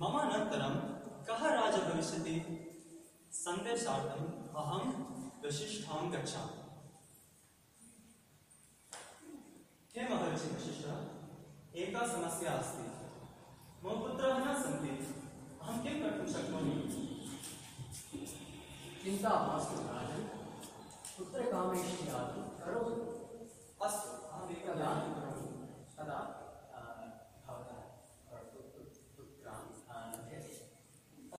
मम अनन्तरं कः राजा भविष्यति? सन्देशार्थम् अहं वसिष्ठां गच्छामि। हे महर्षि वसिष्ठ एका समस्या अस्ति। मम पुत्राः न सन्ति। अहं किं कर्तुं शक्नोमि? चिन्ता मास्तु, राजन्। पुत्रकामेष्ट्यात्